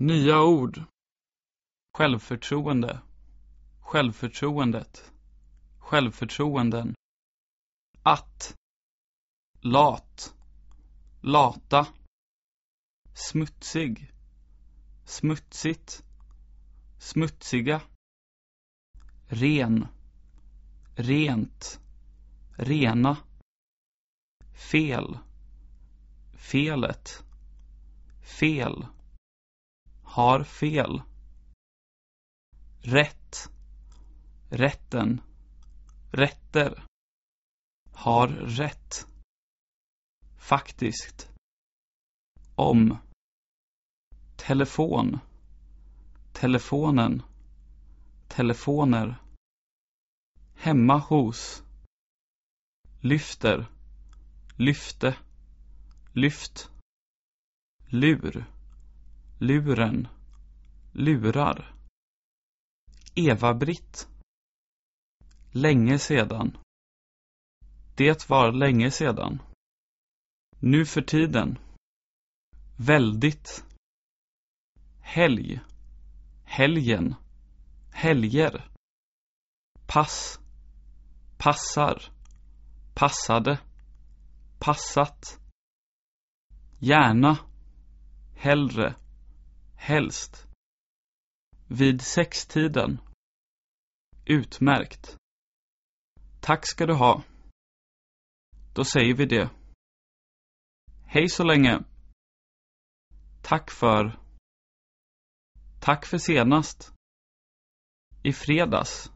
Nya ord. Självförtroende. Självförtroendet. Självförtroenden. Att. Lat. Lata. Smutsig. Smutsigt. Smutsiga. Ren. Rent. Rena. Fel. Felet. Fel. Har fel. Rätt. Rätten. Rätter. Har rätt. Faktiskt. Om. Telefon. Telefonen. Telefoner. Hemma hos. Lyfter. Lyfte. Lyft. Lur. Luren. Lurar. Eva-Britt. Länge sedan. Det var länge sedan. Nu för tiden. Väldigt. Helg. Helgen. Helger. Pass. Passar. Passade. Passat. Gärna. Hellre. Helst. Vid sextiden. Utmärkt. Tack ska du ha. Då säger vi det. Hej så länge. Tack för. Tack för senast. I fredags.